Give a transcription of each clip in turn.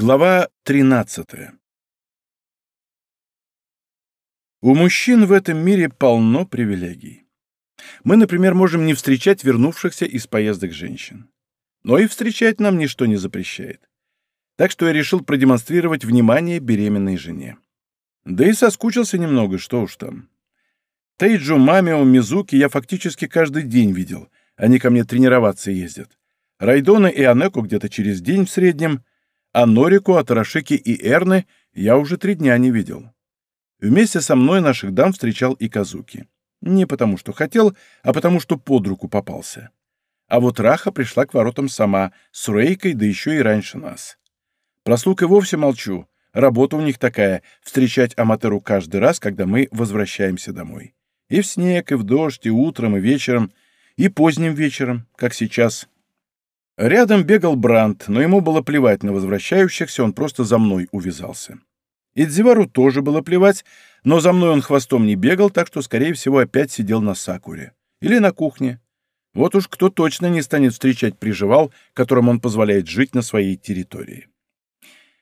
Глава 13 У мужчин в этом мире полно привилегий. Мы, например, можем не встречать вернувшихся из поездок женщин. Но и встречать нам ничто не запрещает. Так что я решил продемонстрировать внимание беременной жене. Да и соскучился немного, что уж там. Тейджу, Мамио, Мизуки я фактически каждый день видел. Они ко мне тренироваться ездят. Райдона и Анеку где-то через день в среднем — а Норику, Атарашики и Эрны я уже три дня не видел. Вместе со мной наших дам встречал и Казуки. Не потому что хотел, а потому что под руку попался. А вот Раха пришла к воротам сама, с Рейкой, да еще и раньше нас. Про слуг и вовсе молчу. Работа у них такая — встречать Аматеру каждый раз, когда мы возвращаемся домой. И в снег, и в дождь, и утром, и вечером, и поздним вечером, как сейчас — Рядом бегал Бранд, но ему было плевать на возвращающихся, он просто за мной увязался. Идзивару тоже было плевать, но за мной он хвостом не бегал, так что, скорее всего, опять сидел на Сакуре. Или на кухне. Вот уж кто точно не станет встречать приживал, которым он позволяет жить на своей территории.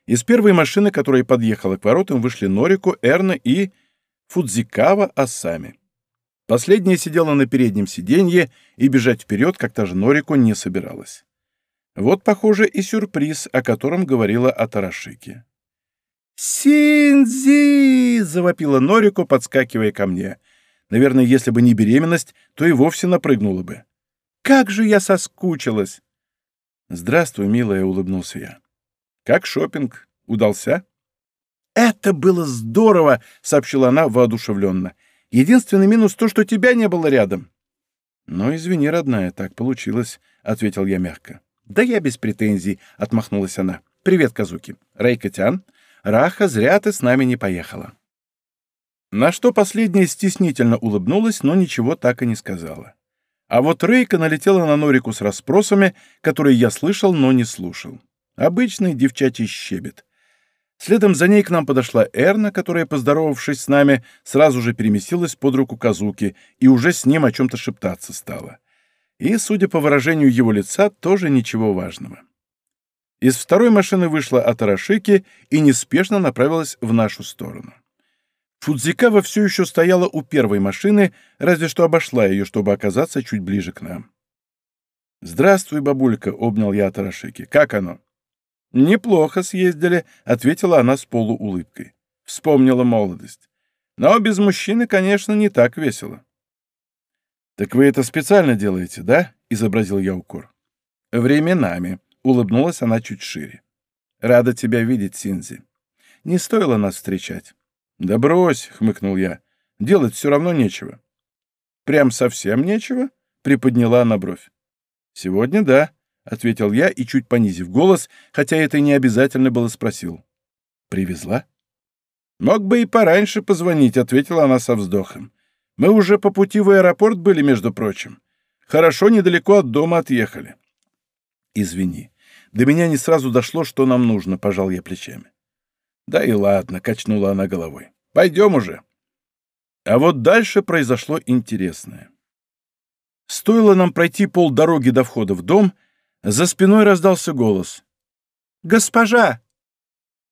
Из первой машины, которая подъехала к воротам, вышли Норику, Эрна и Фудзикава Асами. Последняя сидела на переднем сиденье и бежать вперед, как та же Норику, не собиралась. Вот, похоже, и сюрприз, о котором говорила Атарашики. «Синзи!» — завопила Норико, подскакивая ко мне. Наверное, если бы не беременность, то и вовсе напрыгнула бы. «Как же я соскучилась!» «Здравствуй, милая», — улыбнулся я. «Как шопинг? Удался?» «Это было здорово!» — сообщила она воодушевленно. «Единственный минус то, что тебя не было рядом». «Ну, извини, родная, так получилось», — ответил я мягко. «Да я без претензий», — отмахнулась она. «Привет, Казуки. Рейкотян. Раха, зря ты с нами не поехала». На что последняя стеснительно улыбнулась, но ничего так и не сказала. А вот Рейка налетела на Норику с расспросами, которые я слышал, но не слушал. Обычный девчачий щебет. Следом за ней к нам подошла Эрна, которая, поздоровавшись с нами, сразу же переместилась под руку Казуки и уже с ним о чем-то шептаться стала и, судя по выражению его лица, тоже ничего важного. Из второй машины вышла Атарашики и неспешно направилась в нашу сторону. Фудзикава все еще стояла у первой машины, разве что обошла ее, чтобы оказаться чуть ближе к нам. «Здравствуй, бабулька», — обнял я Атарашики. «Как оно?» «Неплохо съездили», — ответила она с полуулыбкой. Вспомнила молодость. «Но без мужчины, конечно, не так весело». «Так вы это специально делаете, да?» — изобразил я укор. «Временами», — улыбнулась она чуть шире. «Рада тебя видеть, Синзи. Не стоило нас встречать». «Да брось», — хмыкнул я. «Делать все равно нечего». «Прям совсем нечего?» — приподняла она бровь. «Сегодня да», — ответил я и, чуть понизив голос, хотя это и не обязательно было, спросил. «Привезла?» «Мог бы и пораньше позвонить», — ответила она со вздохом. Мы уже по пути в аэропорт были, между прочим. Хорошо недалеко от дома отъехали. Извини. До меня не сразу дошло, что нам нужно, пожал я плечами. Да и ладно, качнула она головой. Пойдем уже. А вот дальше произошло интересное. Стоило нам пройти полдороги до входа в дом, за спиной раздался голос. «Госпожа!»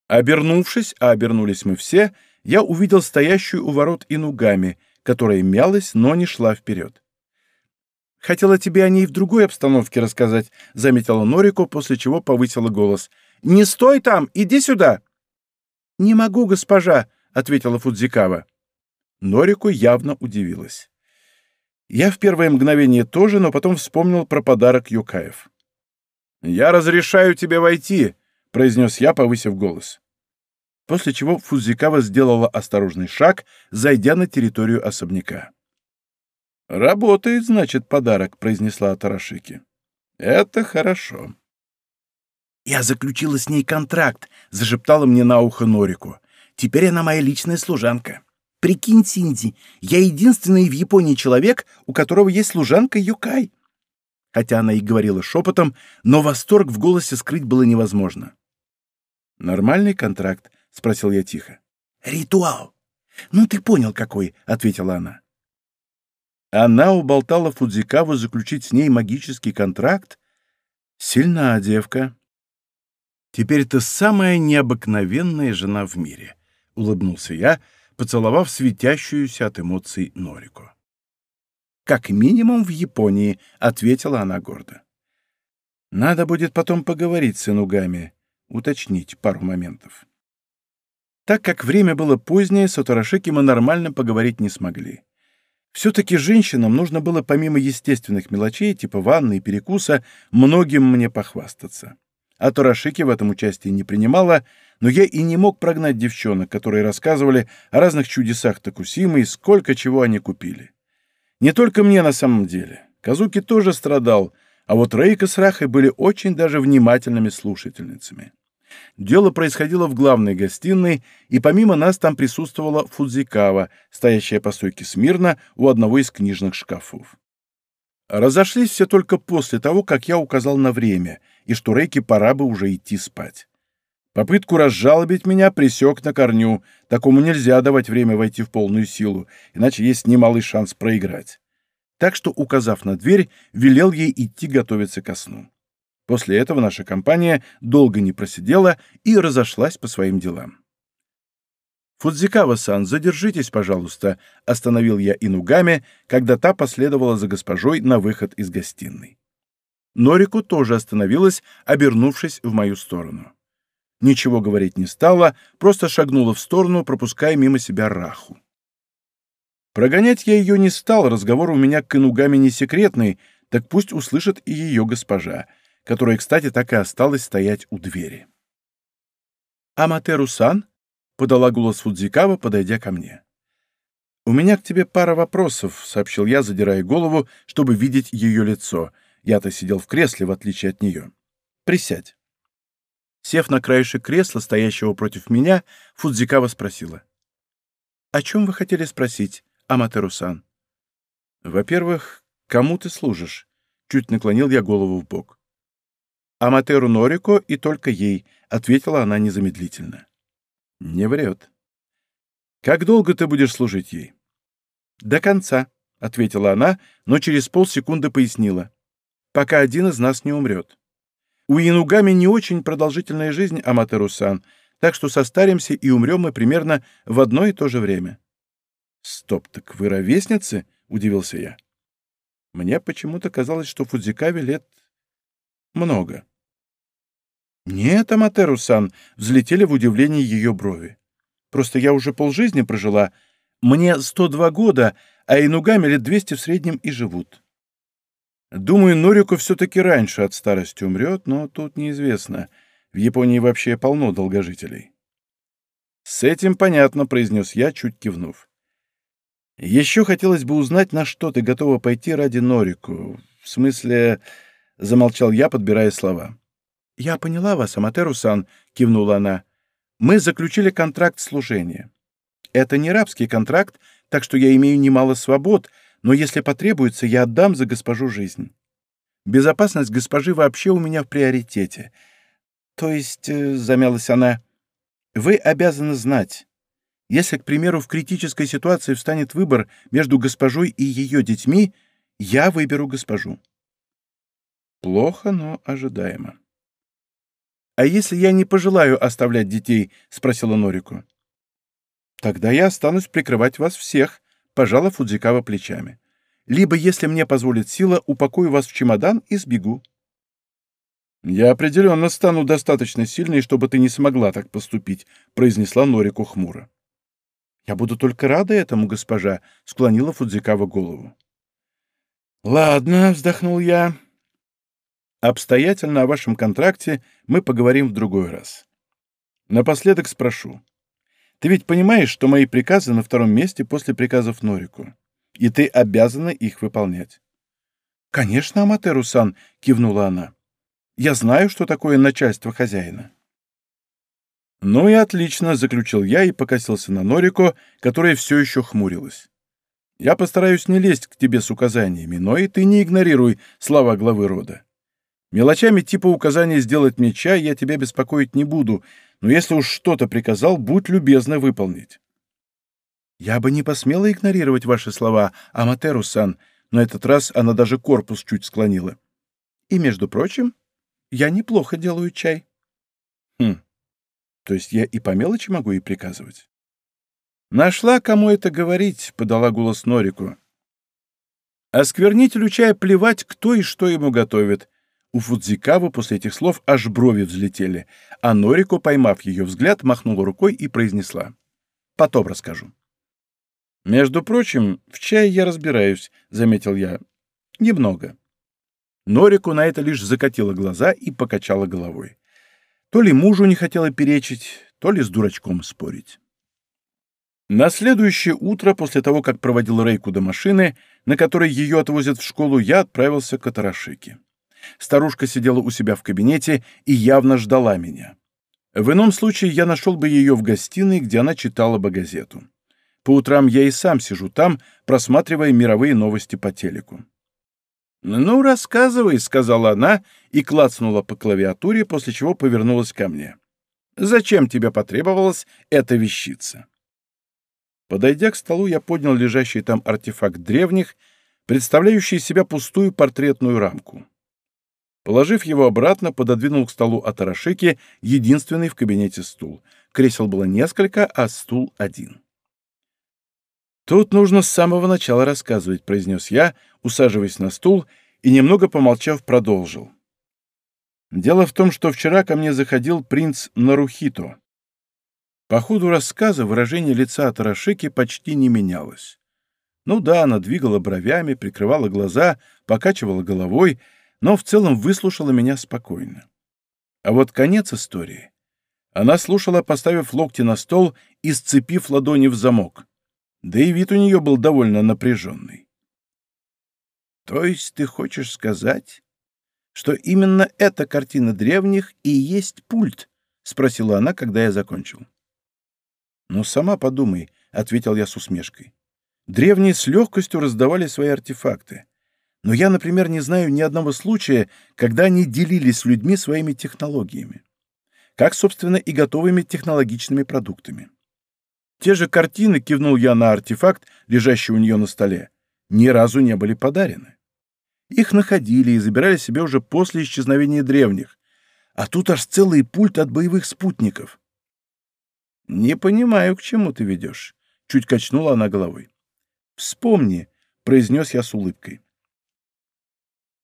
Обернувшись, а обернулись мы все, я увидел стоящую у ворот Инугами — которая мялась, но не шла вперед. «Хотела тебе о ней в другой обстановке рассказать», — заметила Норико, после чего повысила голос. «Не стой там! Иди сюда!» «Не могу, госпожа», — ответила Фудзикава. Норико явно удивилась. Я в первое мгновение тоже, но потом вспомнил про подарок Юкаев. «Я разрешаю тебе войти», — произнес я, повысив голос после чего Фудзикава сделала осторожный шаг, зайдя на территорию особняка. «Работает, значит, подарок», — произнесла Тарашики. «Это хорошо». «Я заключила с ней контракт», — зашептала мне на ухо Норику. «Теперь она моя личная служанка. Прикинь, Синди, я единственный в Японии человек, у которого есть служанка Юкай». Хотя она и говорила шепотом, но восторг в голосе скрыть было невозможно. «Нормальный контракт», — спросил я тихо. «Ритуал. Ну, ты понял, какой», — ответила она. Она уболтала Фудзикаву заключить с ней магический контракт? Сильна девка. Теперь ты самая необыкновенная жена в мире, — улыбнулся я, поцеловав светящуюся от эмоций Норику. «Как минимум в Японии», — ответила она гордо. «Надо будет потом поговорить с Инугами, уточнить пару моментов». Так как время было позднее, с Утарашики мы нормально поговорить не смогли. Все-таки женщинам нужно было помимо естественных мелочей, типа ванны и перекуса, многим мне похвастаться. А Турашики в этом участии не принимала, но я и не мог прогнать девчонок, которые рассказывали о разных чудесах Токусимы и сколько чего они купили. Не только мне на самом деле. Казуки тоже страдал, а вот Рейка с Рахой были очень даже внимательными слушательницами. Дело происходило в главной гостиной, и помимо нас там присутствовала Фудзикава, стоящая по стойке смирно у одного из книжных шкафов. Разошлись все только после того, как я указал на время, и что Рейке пора бы уже идти спать. Попытку разжалобить меня присек на корню. Такому нельзя давать время войти в полную силу, иначе есть немалый шанс проиграть. Так что, указав на дверь, велел ей идти готовиться ко сну. После этого наша компания долго не просидела и разошлась по своим делам. «Фудзикава-сан, задержитесь, пожалуйста», — остановил я Инугами, когда та последовала за госпожой на выход из гостиной. Норику тоже остановилась, обернувшись в мою сторону. Ничего говорить не стала, просто шагнула в сторону, пропуская мимо себя Раху. Прогонять я ее не стал, разговор у меня к Инугами не секретный, так пусть услышит и ее госпожа — которая, кстати, так и осталась стоять у двери. «Аматеру-сан?» — подала голос Фудзикава, подойдя ко мне. «У меня к тебе пара вопросов», — сообщил я, задирая голову, чтобы видеть ее лицо. Я-то сидел в кресле, в отличие от нее. «Присядь». Сев на краешек кресла, стоящего против меня, Фудзикава спросила. «О чем вы хотели спросить, Аматеру-сан?» «Во-первых, кому ты служишь?» Чуть наклонил я голову в бок. Аматеру Норико и только ей», — ответила она незамедлительно. «Не врет». «Как долго ты будешь служить ей?» «До конца», — ответила она, но через полсекунды пояснила. «Пока один из нас не умрет. У Янугами не очень продолжительная жизнь, Аматеру-сан, так что состаримся и умрем мы примерно в одно и то же время». «Стоп, так вы ровесницы?» — удивился я. Мне почему-то казалось, что Фудзикаве лет много. «Нет, Аматеру-сан», — взлетели в удивлении ее брови. «Просто я уже полжизни прожила. Мне 102 года, а инугами лет 200 в среднем и живут». Думаю, Норику все-таки раньше от старости умрет, но тут неизвестно. В Японии вообще полно долгожителей. «С этим понятно», — произнес я, чуть кивнув. «Еще хотелось бы узнать, на что ты готова пойти ради Норику. В смысле, — замолчал я, подбирая слова. «Я поняла вас, Аматеру-сан», — кивнула она. «Мы заключили контракт служения. Это не рабский контракт, так что я имею немало свобод, но если потребуется, я отдам за госпожу жизнь. Безопасность госпожи вообще у меня в приоритете. То есть, э, — замялась она, — вы обязаны знать, если, к примеру, в критической ситуации встанет выбор между госпожой и ее детьми, я выберу госпожу. Плохо, но ожидаемо. «А если я не пожелаю оставлять детей?» — спросила Норику. «Тогда я останусь прикрывать вас всех», — пожала Фудзикава плечами. «Либо, если мне позволит сила, упакую вас в чемодан и сбегу». «Я определенно стану достаточно сильной, чтобы ты не смогла так поступить», — произнесла Норику хмуро. «Я буду только рада этому, госпожа», — склонила Фудзикава голову. «Ладно», — вздохнул я, Обстоятельно о вашем контракте мы поговорим в другой раз. Напоследок спрошу. Ты ведь понимаешь, что мои приказы на втором месте после приказов Норику, и ты обязана их выполнять? Конечно, Аматеру-сан, кивнула она. Я знаю, что такое начальство хозяина. Ну и отлично, заключил я и покосился на Норико, которая все еще хмурилась. Я постараюсь не лезть к тебе с указаниями, но и ты не игнорируй слова главы рода. Мелочами типа указания сделать мне чай я тебя беспокоить не буду, но если уж что-то приказал, будь любезна выполнить. Я бы не посмела игнорировать ваши слова, Аматеру-сан, но этот раз она даже корпус чуть склонила. И, между прочим, я неплохо делаю чай. Хм. То есть я и по мелочи могу ей приказывать? Нашла, кому это говорить, подала голос Норику. Осквернителю чая плевать, кто и что ему готовит. У Фудзикавы после этих слов аж брови взлетели, а Норико, поймав ее взгляд, махнула рукой и произнесла. «Потом расскажу». «Между прочим, в чае я разбираюсь», — заметил я. «Немного». Норику на это лишь закатила глаза и покачала головой. То ли мужу не хотела перечить, то ли с дурачком спорить. На следующее утро, после того, как проводил Рейку до машины, на которой ее отвозят в школу, я отправился к Атарашике. Старушка сидела у себя в кабинете и явно ждала меня. В ином случае я нашел бы ее в гостиной, где она читала бы газету. По утрам я и сам сижу там, просматривая мировые новости по телеку. «Ну, рассказывай», — сказала она и клацнула по клавиатуре, после чего повернулась ко мне. «Зачем тебе потребовалась эта вещица?» Подойдя к столу, я поднял лежащий там артефакт древних, представляющий себя пустую портретную рамку. Положив его обратно, пододвинул к столу Атарашики единственный в кабинете стул. Кресел было несколько, а стул один. «Тут нужно с самого начала рассказывать», — произнес я, усаживаясь на стул и, немного помолчав, продолжил. «Дело в том, что вчера ко мне заходил принц Нарухито. По ходу рассказа выражение лица Тарашики почти не менялось. Ну да, она двигала бровями, прикрывала глаза, покачивала головой, но в целом выслушала меня спокойно. А вот конец истории. Она слушала, поставив локти на стол и сцепив ладони в замок да и вид у нее был довольно напряженный. «То есть ты хочешь сказать, что именно эта картина древних и есть пульт?» — спросила она, когда я закончил. «Ну, сама подумай», — ответил я с усмешкой. «Древние с легкостью раздавали свои артефакты. Но я, например, не знаю ни одного случая, когда они делились с людьми своими технологиями. Как, собственно, и готовыми технологичными продуктами. Те же картины, кивнул я на артефакт, лежащий у нее на столе, ни разу не были подарены. Их находили и забирали себе уже после исчезновения древних. А тут аж целый пульт от боевых спутников. «Не понимаю, к чему ты ведешь», — чуть качнула она головой. «Вспомни», — произнес я с улыбкой.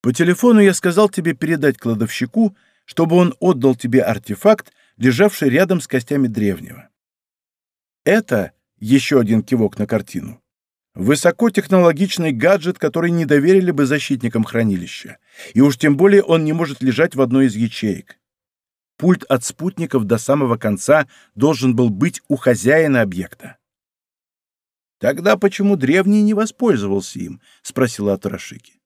«По телефону я сказал тебе передать кладовщику, чтобы он отдал тебе артефакт, лежавший рядом с костями древнего. Это еще один кивок на картину. Высокотехнологичный гаджет, который не доверили бы защитникам хранилища. И уж тем более он не может лежать в одной из ячеек. Пульт от спутников до самого конца должен был быть у хозяина объекта. «Тогда почему древний не воспользовался им?» — спросила Атарашики.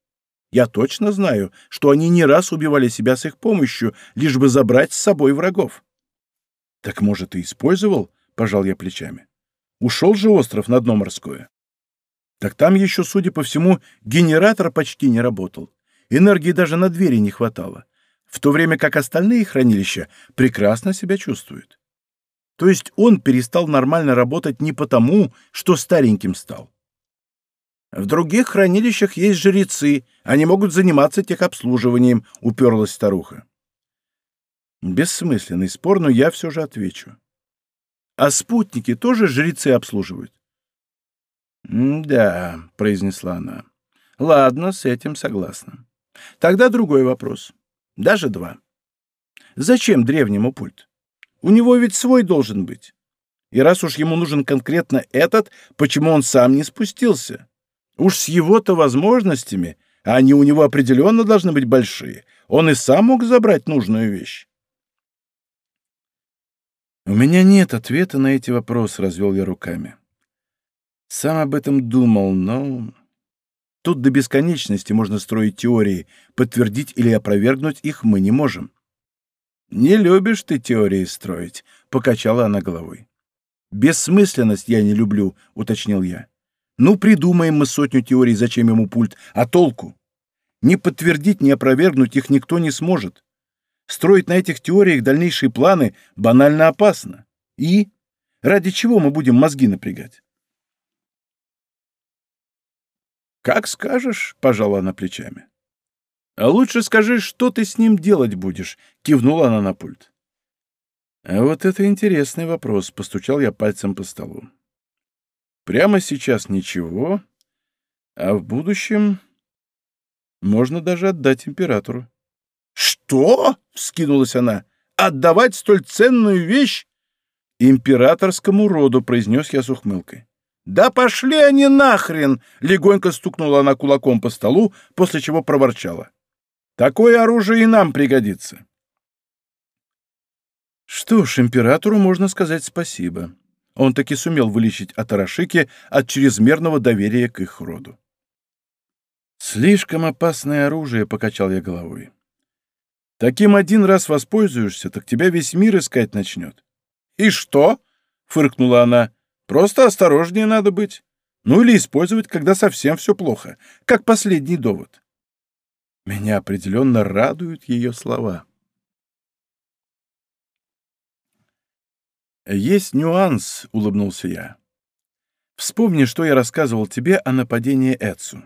«Я точно знаю, что они не раз убивали себя с их помощью, лишь бы забрать с собой врагов». «Так, может, и использовал?» — пожал я плечами. «Ушел же остров на дно морское». «Так там еще, судя по всему, генератор почти не работал. Энергии даже на двери не хватало, в то время как остальные хранилища прекрасно себя чувствуют. То есть он перестал нормально работать не потому, что стареньким стал. В других хранилищах есть жрецы, они могут заниматься техобслуживанием, уперлась старуха. Бессмысленный спор, но я все же отвечу. А спутники тоже жрецы обслуживают? «Да», — произнесла она. «Ладно, с этим согласна. Тогда другой вопрос. Даже два. Зачем древнему пульт? У него ведь свой должен быть. И раз уж ему нужен конкретно этот, почему он сам не спустился? Уж с его-то возможностями, а они у него определенно должны быть большие, он и сам мог забрать нужную вещь. «У меня нет ответа на эти вопросы», — развел я руками. Сам об этом думал, но... Тут до бесконечности можно строить теории, подтвердить или опровергнуть их мы не можем. «Не любишь ты теории строить», — покачала она головой. «Бессмысленность я не люблю», — уточнил я. «Ну, придумаем мы сотню теорий, зачем ему пульт, а толку? Ни подтвердить, ни опровергнуть их никто не сможет. Строить на этих теориях дальнейшие планы банально опасно. И ради чего мы будем мозги напрягать? «Как скажешь», — пожала она плечами. «А лучше скажи, что ты с ним делать будешь», — кивнула она на пульт. А вот это интересный вопрос, постучал я пальцем по столу. Прямо сейчас ничего, а в будущем можно даже отдать императору. «Что?» — вскинулась она. «Отдавать столь ценную вещь?» «Императорскому роду», — произнес я с ухмылкой. «Да пошли они нахрен!» — легонько стукнула она кулаком по столу, после чего проворчала. «Такое оружие и нам пригодится». Что ж, императору можно сказать спасибо. Он таки сумел вылечить Атарашики от чрезмерного доверия к их роду. «Слишком опасное оружие», — покачал я головой. «Таким один раз воспользуешься, так тебя весь мир искать начнет». «И что?» — фыркнула она. «Просто осторожнее надо быть. Ну или использовать, когда совсем все плохо, как последний довод». Меня определенно радуют ее слова. «Есть нюанс», — улыбнулся я. «Вспомни, что я рассказывал тебе о нападении Эцу».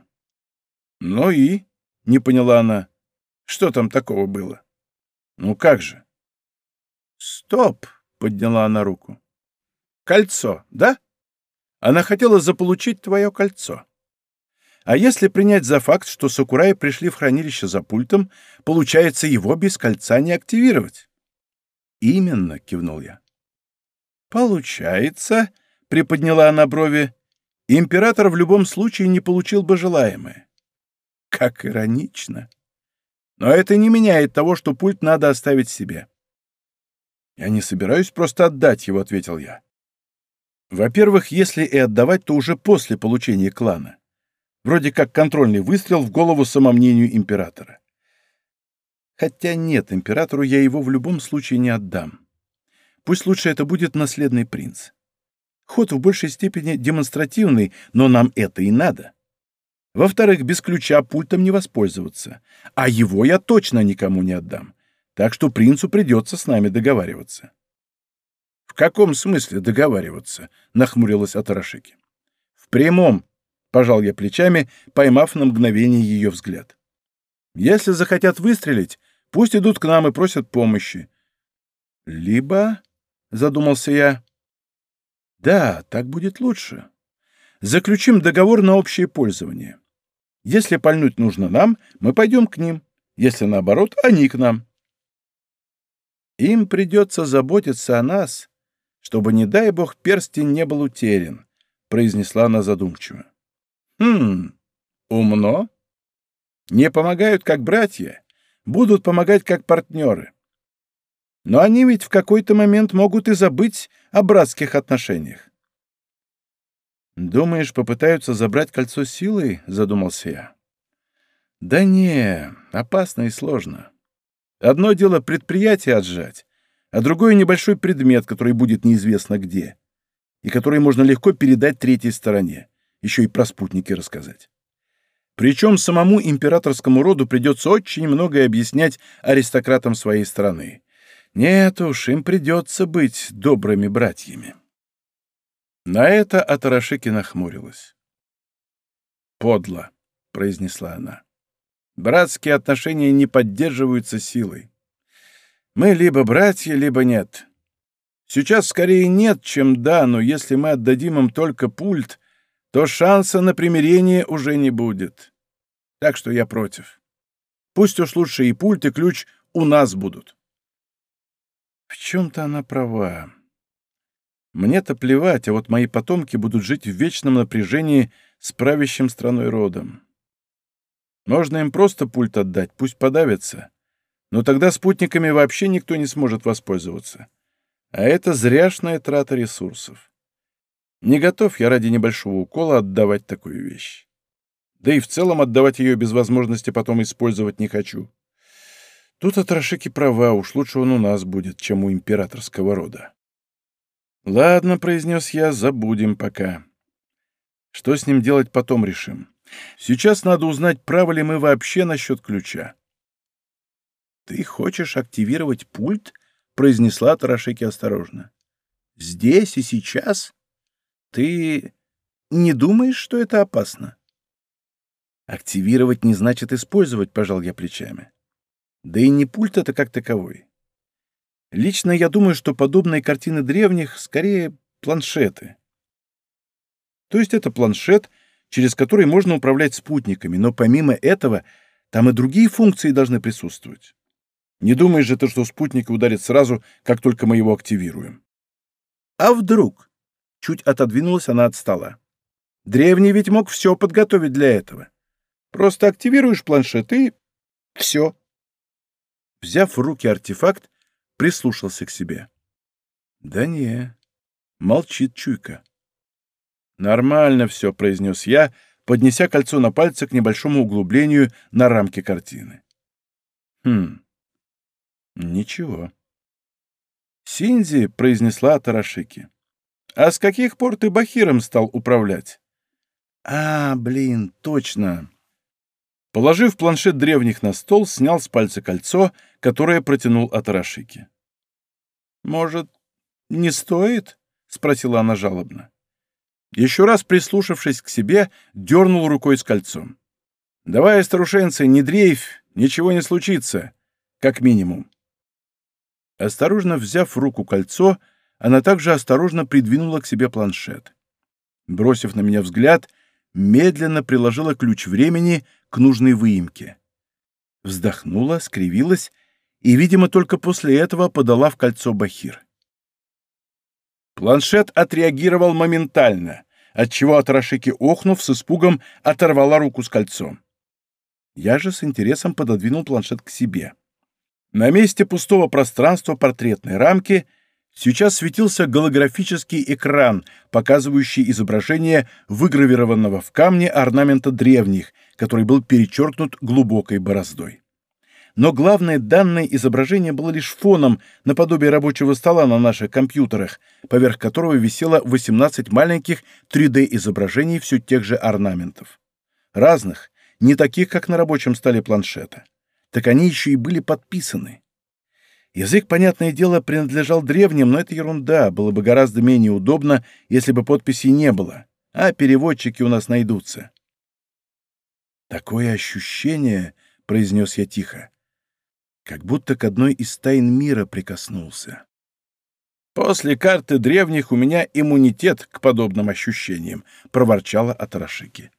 «Ну и?» — не поняла она. «Что там такого было?» «Ну как же?» «Стоп!» — подняла она руку. «Кольцо, да? Она хотела заполучить твое кольцо. А если принять за факт, что Сакураи пришли в хранилище за пультом, получается, его без кольца не активировать?» «Именно», — кивнул я. «Получается», — приподняла она брови, — «император в любом случае не получил бы желаемое». Как иронично. Но это не меняет того, что пульт надо оставить себе. «Я не собираюсь просто отдать его», — ответил я. «Во-первых, если и отдавать, то уже после получения клана. Вроде как контрольный выстрел в голову самомнению императора. Хотя нет, императору я его в любом случае не отдам. Пусть лучше это будет наследный принц. Ход в большей степени демонстративный, но нам это и надо. Во-вторых, без ключа пультом не воспользоваться. А его я точно никому не отдам. Так что принцу придется с нами договариваться. — В каком смысле договариваться? — нахмурилась Атарашики. — В прямом, — пожал я плечами, поймав на мгновение ее взгляд. — Если захотят выстрелить, пусть идут к нам и просят помощи. Либо — задумался я. «Да, так будет лучше. Заключим договор на общее пользование. Если пальнуть нужно нам, мы пойдем к ним. Если наоборот, они к нам. Им придется заботиться о нас, чтобы, не дай бог, перстень не был утерян», — произнесла она задумчиво. «Хм, умно. Не помогают как братья, будут помогать как партнеры. Но они ведь в какой-то момент могут и забыть о братских отношениях. «Думаешь, попытаются забрать кольцо силой?» — задумался я. «Да не, опасно и сложно. Одно дело предприятие отжать, а другое — небольшой предмет, который будет неизвестно где, и который можно легко передать третьей стороне, еще и про спутники рассказать. Причем самому императорскому роду придется очень многое объяснять аристократам своей страны, нет уж, им придется быть добрыми братьями. На это Атарашики нахмурилась. «Подло», — произнесла она. «Братские отношения не поддерживаются силой. Мы либо братья, либо нет. Сейчас скорее нет, чем да, но если мы отдадим им только пульт, то шанса на примирение уже не будет. Так что я против. Пусть уж лучше и пульт, и ключ у нас будут. В чем-то она права. Мне-то плевать, а вот мои потомки будут жить в вечном напряжении с правящим страной родом. Можно им просто пульт отдать, пусть подавятся. Но тогда спутниками вообще никто не сможет воспользоваться. А это зряшная трата ресурсов. Не готов я ради небольшого укола отдавать такую вещь. Да и в целом отдавать ее без возможности потом использовать не хочу. Тут Атрашики права, уж лучше он у нас будет, чем у императорского рода. «Ладно», — произнес я, — «забудем пока. Что с ним делать, потом решим. Сейчас надо узнать, правы ли мы вообще насчет ключа». «Ты хочешь активировать пульт?» — произнесла Тарашеки осторожно. «Здесь и сейчас? Ты не думаешь, что это опасно?» «Активировать не значит использовать», — пожал я плечами. Да и не пульт это как таковой. Лично я думаю, что подобные картины древних скорее планшеты. То есть это планшет, через который можно управлять спутниками, но помимо этого там и другие функции должны присутствовать. Не думаешь же ты, что спутник ударит сразу, как только мы его активируем? А вдруг? Чуть отодвинулась она от стола. Древний ведь мог все подготовить для этого. Просто активируешь планшет и... все. Взяв в руки артефакт, прислушался к себе. Да не, молчит чуйка. «Нормально все», — произнес я, поднеся кольцо на пальце к небольшому углублению на рамке картины. «Хм, ничего». «Синзи», — произнесла Тарашики. «А с каких пор ты Бахиром стал управлять?» «А, блин, точно». Положив планшет древних на стол, снял с пальца кольцо, которое протянул Атарашики. «Может, не стоит?» — спросила она жалобно. Еще раз прислушавшись к себе, дернул рукой с кольцом. «Давай, старушенцы, не дрейфь, ничего не случится, как минимум». Осторожно взяв в руку кольцо, она также осторожно придвинула к себе планшет. Бросив на меня взгляд, медленно приложила ключ времени к нужной выемке. Вздохнула, скривилась и, видимо, только после этого подала в кольцо Бахир. Планшет отреагировал моментально, отчего Атарашики, охнув, с испугом оторвала руку с кольцом. Я же с интересом пододвинул планшет к себе. На месте пустого пространства портретной рамки сейчас светился голографический экран, показывающий изображение выгравированного в камне орнамента древних, который был перечеркнут глубокой бороздой но главное данное изображение было лишь фоном наподобие рабочего стола на наших компьютерах, поверх которого висело 18 маленьких 3D-изображений все тех же орнаментов. Разных, не таких, как на рабочем столе планшета. Так они еще и были подписаны. Язык, понятное дело, принадлежал древним, но это ерунда, было бы гораздо менее удобно, если бы подписей не было, а переводчики у нас найдутся. «Такое ощущение», — произнес я тихо, как будто к одной из тайн мира прикоснулся. «После карты древних у меня иммунитет к подобным ощущениям», — проворчала Атарашики.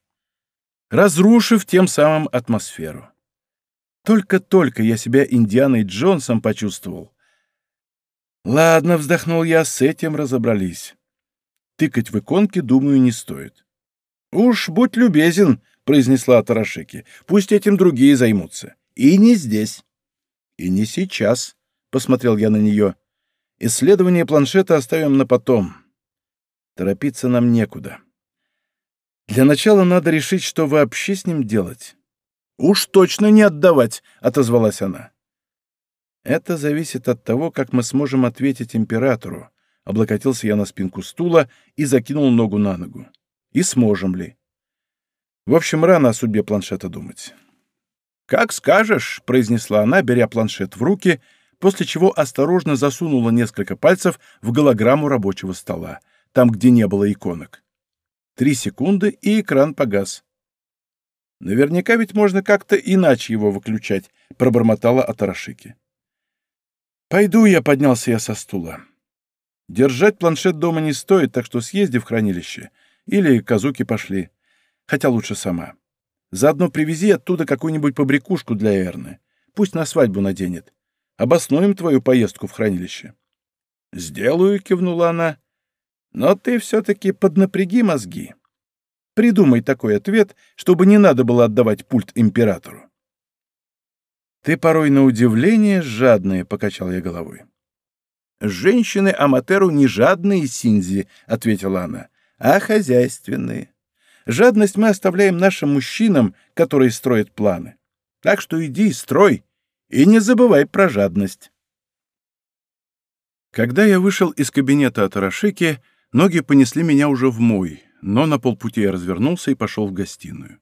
Разрушив тем самым атмосферу. Только-только я себя Индианой Джонсом почувствовал. Ладно, вздохнул я, с этим разобрались. Тыкать в иконки, думаю, не стоит. «Уж будь любезен», — произнесла Тарашики. «Пусть этим другие займутся. И не здесь». «И не сейчас», — посмотрел я на нее. «Исследование планшета оставим на потом. Торопиться нам некуда. Для начала надо решить, что вообще с ним делать». «Уж точно не отдавать», — отозвалась она. «Это зависит от того, как мы сможем ответить императору», — облокотился я на спинку стула и закинул ногу на ногу. «И сможем ли?» В общем, рано о судьбе планшета думать. «Как скажешь», — произнесла она, беря планшет в руки, после чего осторожно засунула несколько пальцев в голограмму рабочего стола, там, где не было иконок. Три секунды, и экран погас. «Наверняка ведь можно как-то иначе его выключать», — пробормотала Атарашики. «Пойду я», — поднялся я со стула. «Держать планшет дома не стоит, так что съезди в хранилище. Или казуки пошли. Хотя лучше сама». Заодно привези оттуда какую-нибудь побрякушку для Эрны. Пусть на свадьбу наденет. Обоснуем твою поездку в хранилище». «Сделаю», — кивнула она. «Но ты все-таки поднапряги мозги. Придумай такой ответ, чтобы не надо было отдавать пульт императору». «Ты порой на удивление жадная», — покачал я головой. «Женщины Аматеру не жадные, Синзи», — ответила она, — «а хозяйственные. Жадность мы оставляем нашим мужчинам, которые строят планы. Так что иди, строй, и не забывай про жадность. Когда я вышел из кабинета от Арашики, ноги понесли меня уже в мой, но на полпути я развернулся и пошел в гостиную.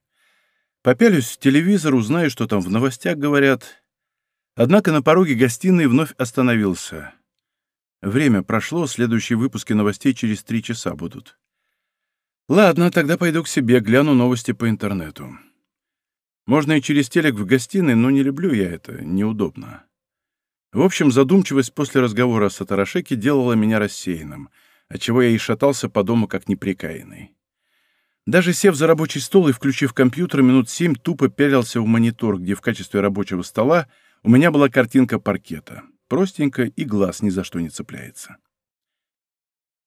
Попялюсь в телевизор, узнаю, что там в новостях говорят. Однако на пороге гостиной вновь остановился. Время прошло, следующие выпуски новостей через три часа будут. Ладно, тогда пойду к себе, гляну новости по интернету. Можно и через телек в гостиной, но не люблю я это, неудобно. В общем, задумчивость после разговора с Атарашеки делала меня рассеянным, отчего я и шатался по дому как неприкаянный. Даже сев за рабочий стол и включив компьютер, минут семь тупо пялился в монитор, где в качестве рабочего стола у меня была картинка паркета. Простенько и глаз ни за что не цепляется.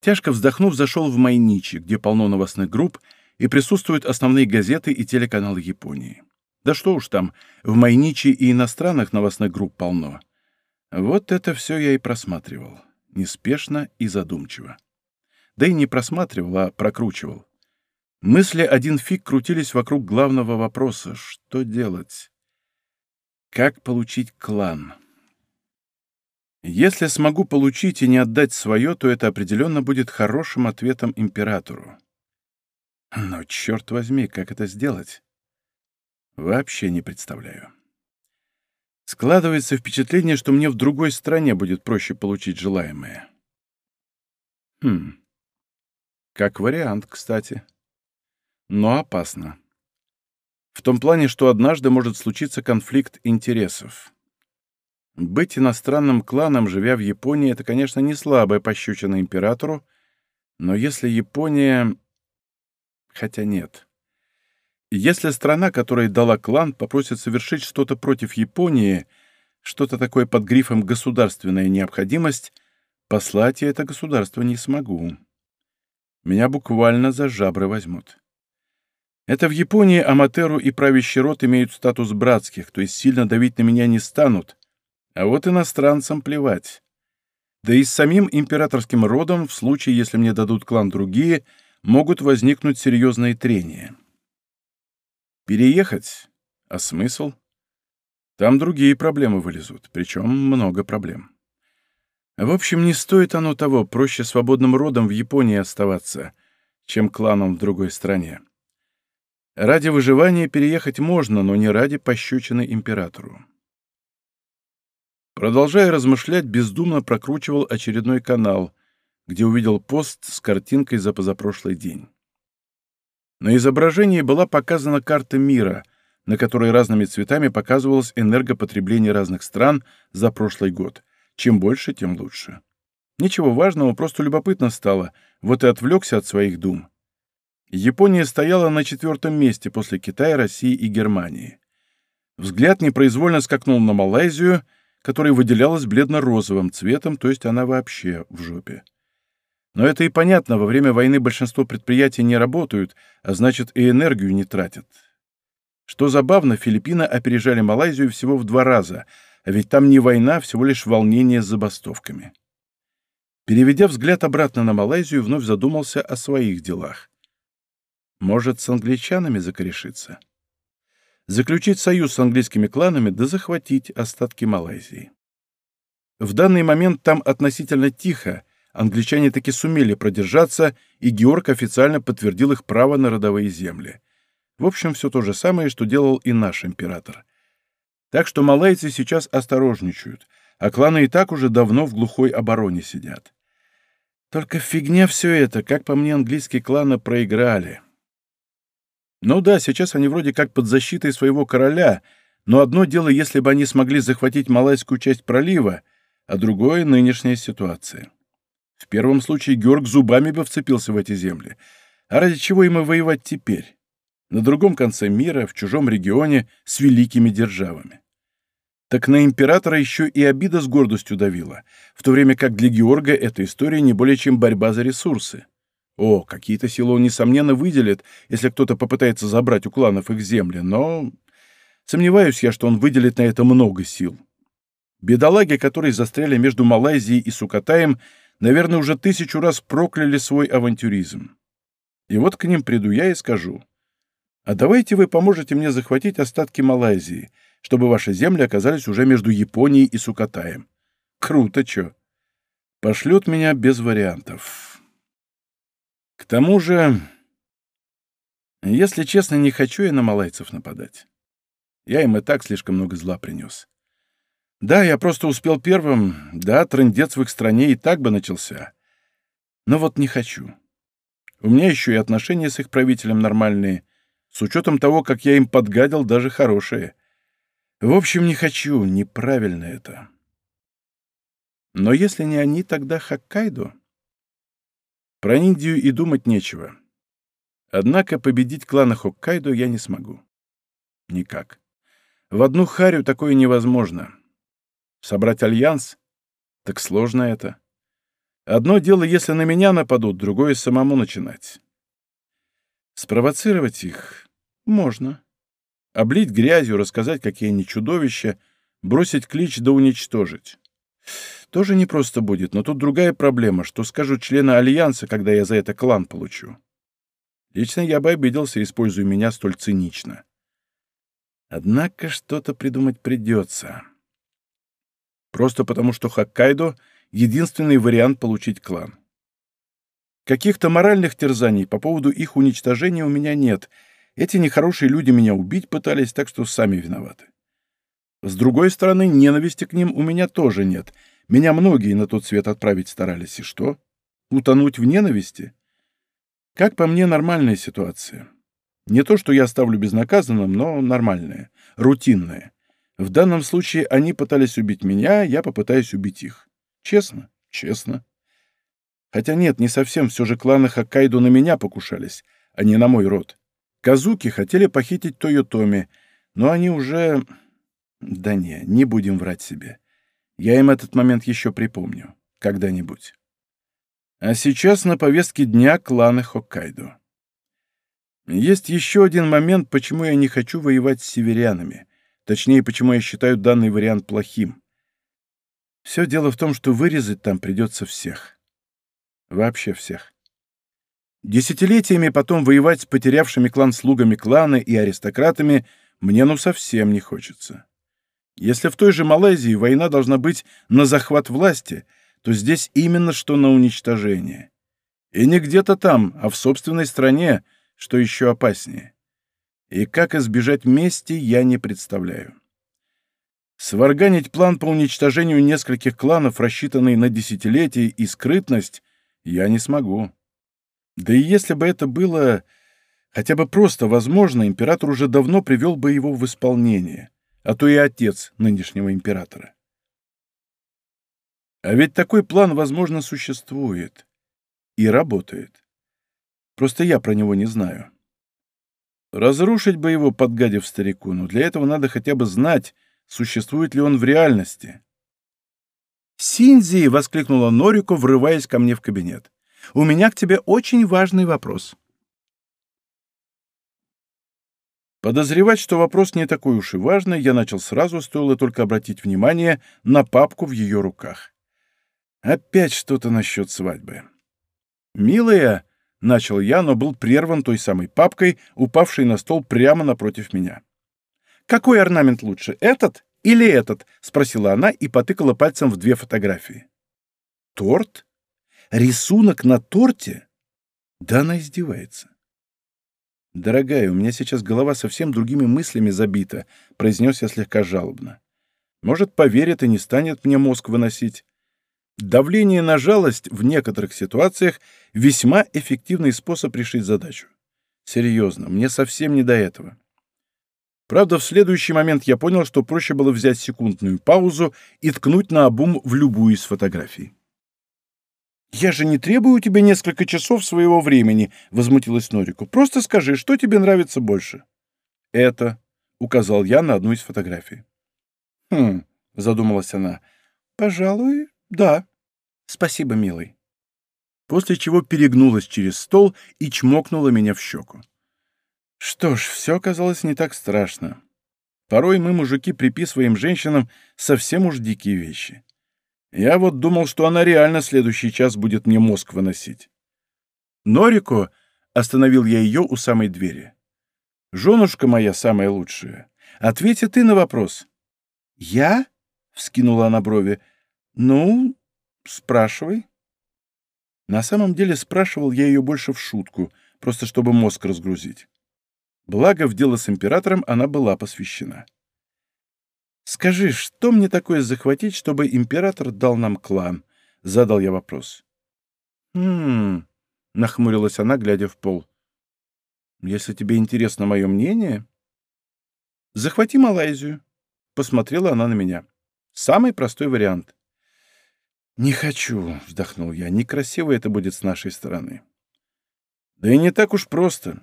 Тяжко вздохнув, зашел в Майничи, где полно новостных групп и присутствуют основные газеты и телеканалы Японии. Да что уж там, в Майничи и иностранных новостных групп полно. Вот это все я и просматривал. Неспешно и задумчиво. Да и не просматривал, а прокручивал. Мысли один фиг крутились вокруг главного вопроса — что делать? Как получить клан? Если смогу получить и не отдать свое, то это определенно будет хорошим ответом императору. Но, черт возьми, как это сделать? Вообще не представляю. Складывается впечатление, что мне в другой стране будет проще получить желаемое. Хм. Как вариант, кстати но опасно. В том плане, что однажды может случиться конфликт интересов. Быть иностранным кланом, живя в Японии, это, конечно, не слабая пощечина императору, но если Япония... Хотя нет. Если страна, которая дала клан, попросит совершить что-то против Японии, что-то такое под грифом «государственная необходимость», послать я это государство не смогу. Меня буквально за жабры возьмут. Это в Японии Аматеру и правящий род имеют статус братских, то есть сильно давить на меня не станут. А вот иностранцам плевать. Да и с самим императорским родом, в случае, если мне дадут клан другие, могут возникнуть серьезные трения. Переехать? А смысл? Там другие проблемы вылезут, причем много проблем. В общем, не стоит оно того, проще свободным родом в Японии оставаться, чем кланом в другой стране. Ради выживания переехать можно, но не ради пощечины императору. Продолжая размышлять, бездумно прокручивал очередной канал, где увидел пост с картинкой за позапрошлый день. На изображении была показана карта мира, на которой разными цветами показывалось энергопотребление разных стран за прошлый год. Чем больше, тем лучше. Ничего важного, просто любопытно стало, вот и отвлекся от своих дум. Япония стояла на четвертом месте после Китая, России и Германии. Взгляд непроизвольно скакнул на Малайзию, которая выделялась бледно-розовым цветом, то есть она вообще в жопе. Но это и понятно, во время войны большинство предприятий не работают, а значит и энергию не тратят. Что забавно, Филиппины опережали Малайзию всего в два раза, а ведь там не война, всего лишь волнение с забастовками. Переведя взгляд обратно на Малайзию, вновь задумался о своих делах. Может, с англичанами закорешиться? Заключить союз с английскими кланами да захватить остатки Малайзии. В данный момент там относительно тихо, англичане таки сумели продержаться, и Георг официально подтвердил их право на родовые земли. В общем, все то же самое, что делал и наш император. Так что малайцы сейчас осторожничают, а кланы и так уже давно в глухой обороне сидят. Только фигня все это, как по мне, английские кланы проиграли. Ну да, сейчас они вроде как под защитой своего короля, но одно дело, если бы они смогли захватить малайскую часть пролива, а другое — нынешняя ситуация. В первом случае Георг зубами бы вцепился в эти земли. А ради чего им и воевать теперь? На другом конце мира, в чужом регионе, с великими державами. Так на императора еще и обида с гордостью давила, в то время как для Георга эта история не более чем борьба за ресурсы. О, какие-то силы он, несомненно, выделит, если кто-то попытается забрать у кланов их земли, но сомневаюсь я, что он выделит на это много сил. Бедолаги, которые застряли между Малайзией и Сукатаем, наверное, уже тысячу раз прокляли свой авантюризм. И вот к ним приду я и скажу, а давайте вы поможете мне захватить остатки Малайзии, чтобы ваши земли оказались уже между Японией и Сукатаем. Круто, чё. Пошлют меня без вариантов. К тому же, если честно, не хочу я на малайцев нападать. Я им и так слишком много зла принес. Да, я просто успел первым, да, трындец в их стране и так бы начался. Но вот не хочу. У меня еще и отношения с их правителем нормальные, с учетом того, как я им подгадил, даже хорошие. В общем, не хочу, неправильно это. Но если не они, тогда Хоккайдо. Про Индию и думать нечего. Однако победить клана Хоккайдо я не смогу. Никак. В одну харю такое невозможно. Собрать альянс? Так сложно это. Одно дело, если на меня нападут, другое — самому начинать. Спровоцировать их можно. Облить грязью, рассказать, какие они чудовища, бросить клич да уничтожить. Тоже непросто будет, но тут другая проблема, что скажут члены Альянса, когда я за это клан получу. Лично я бы обиделся, используя меня столь цинично. Однако что-то придумать придется. Просто потому, что Хоккайдо — единственный вариант получить клан. Каких-то моральных терзаний по поводу их уничтожения у меня нет. Эти нехорошие люди меня убить пытались, так что сами виноваты. С другой стороны, ненависти к ним у меня тоже нет. Меня многие на тот свет отправить старались. И что? Утонуть в ненависти? Как по мне, нормальная ситуация. Не то, что я оставлю безнаказанным, но нормальная, рутинная. В данном случае они пытались убить меня, я попытаюсь убить их. Честно? Честно. Хотя нет, не совсем, все же кланы Хоккайдо на меня покушались, а не на мой род. Казуки хотели похитить Тойотоми, но они уже... Да не, не будем врать себе. Я им этот момент еще припомню. Когда-нибудь. А сейчас на повестке дня кланы Хоккайдо. Есть еще один момент, почему я не хочу воевать с северянами. Точнее, почему я считаю данный вариант плохим. Все дело в том, что вырезать там придется всех. Вообще всех. Десятилетиями потом воевать с потерявшими клан слугами клана и аристократами мне ну совсем не хочется. Если в той же Малайзии война должна быть на захват власти, то здесь именно что на уничтожение. И не где-то там, а в собственной стране, что еще опаснее. И как избежать мести, я не представляю. Сварганить план по уничтожению нескольких кланов, рассчитанный на десятилетия и скрытность, я не смогу. Да и если бы это было хотя бы просто возможно, император уже давно привел бы его в исполнение а то и отец нынешнего императора. А ведь такой план, возможно, существует и работает. Просто я про него не знаю. Разрушить бы его, подгадив старику, но для этого надо хотя бы знать, существует ли он в реальности. «Синзи!» — воскликнула Норико, врываясь ко мне в кабинет. «У меня к тебе очень важный вопрос». Подозревать, что вопрос не такой уж и важный, я начал сразу, стоило только обратить внимание на папку в ее руках. Опять что-то насчет свадьбы. «Милая», — начал я, но был прерван той самой папкой, упавшей на стол прямо напротив меня. «Какой орнамент лучше, этот или этот?» — спросила она и потыкала пальцем в две фотографии. «Торт? Рисунок на торте?» Да она издевается. «Дорогая, у меня сейчас голова совсем другими мыслями забита», — произнес я слегка жалобно. «Может, поверит и не станет мне мозг выносить». Давление на жалость в некоторых ситуациях — весьма эффективный способ решить задачу. Серьезно, мне совсем не до этого. Правда, в следующий момент я понял, что проще было взять секундную паузу и ткнуть на обум в любую из фотографий. «Я же не требую у тебя несколько часов своего времени», — возмутилась Норику. «Просто скажи, что тебе нравится больше?» «Это», — указал я на одну из фотографий. «Хм», — задумалась она. «Пожалуй, да. Спасибо, милый». После чего перегнулась через стол и чмокнула меня в щеку. Что ж, все оказалось не так страшно. Порой мы, мужики, приписываем женщинам совсем уж дикие вещи. Я вот думал, что она реально следующий час будет мне мозг выносить. «Норико!» — остановил я ее у самой двери. «Женушка моя самая лучшая. Ответи ты на вопрос». «Я?» — вскинула она брови. «Ну, спрашивай». На самом деле спрашивал я ее больше в шутку, просто чтобы мозг разгрузить. Благо, в дело с императором она была посвящена. «Скажи, что мне такое захватить, чтобы император дал нам клан?» — задал я вопрос. «Хм...» — нахмурилась она, глядя в пол. «Если тебе интересно мое мнение...» «Захвати Малайзию», — посмотрела она на меня. «Самый простой вариант». «Не хочу», — вздохнул я, — «некрасиво это будет с нашей стороны». «Да и не так уж просто».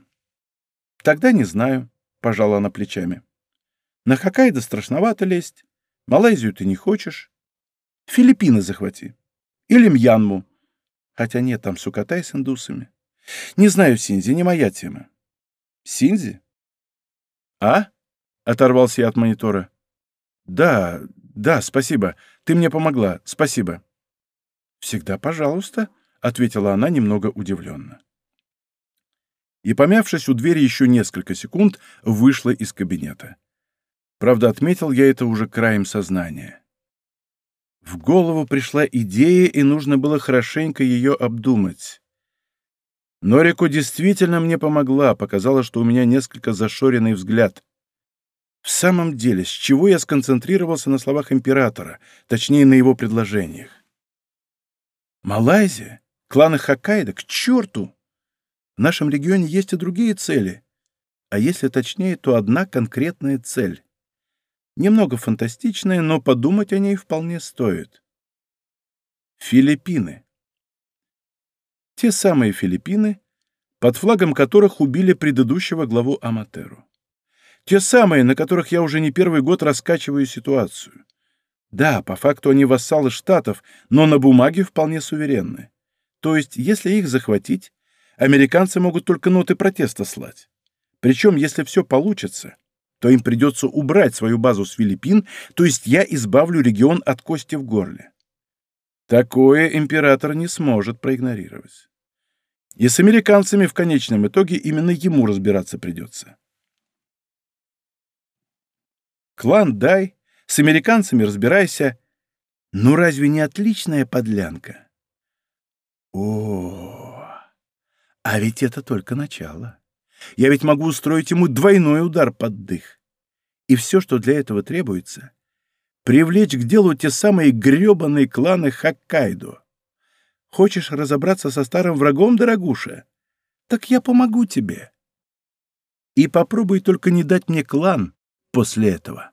«Тогда не знаю», — пожала она плечами. «На Хоккайдо страшновато лезть. Малайзию ты не хочешь. Филиппины захвати. Или Мьянму. Хотя нет, там Сукатай с индусами. Не знаю, Синзи, не моя тема». «Синзи?» «А?» — оторвался я от монитора. «Да, да, спасибо. Ты мне помогла. Спасибо». «Всегда пожалуйста», — ответила она немного удивленно. И, помявшись у двери еще несколько секунд, вышла из кабинета. Правда, отметил я это уже краем сознания. В голову пришла идея, и нужно было хорошенько ее обдумать. Норико действительно мне помогла, показала, что у меня несколько зашоренный взгляд. В самом деле, с чего я сконцентрировался на словах императора, точнее, на его предложениях? Малайзия? Кланы Хоккайдо? К черту! В нашем регионе есть и другие цели. А если точнее, то одна конкретная цель. Немного фантастичная, но подумать о ней вполне стоит. Филиппины. Те самые Филиппины, под флагом которых убили предыдущего главу Аматеру. Те самые, на которых я уже не первый год раскачиваю ситуацию. Да, по факту они вассалы штатов, но на бумаге вполне суверенны. То есть, если их захватить, американцы могут только ноты протеста слать. Причем, если все получится, то им придется убрать свою базу с Филиппин, то есть я избавлю регион от кости в горле. Такое император не сможет проигнорировать. И с американцами в конечном итоге именно ему разбираться придется. Клан Дай с американцами разбирайся. Ну разве не отличная подлянка? О, а ведь это только начало. Я ведь могу устроить ему двойной удар под дых. И все, что для этого требуется, привлечь к делу те самые гребаные кланы Хоккайдо. Хочешь разобраться со старым врагом, дорогуша? Так я помогу тебе. И попробуй только не дать мне клан после этого.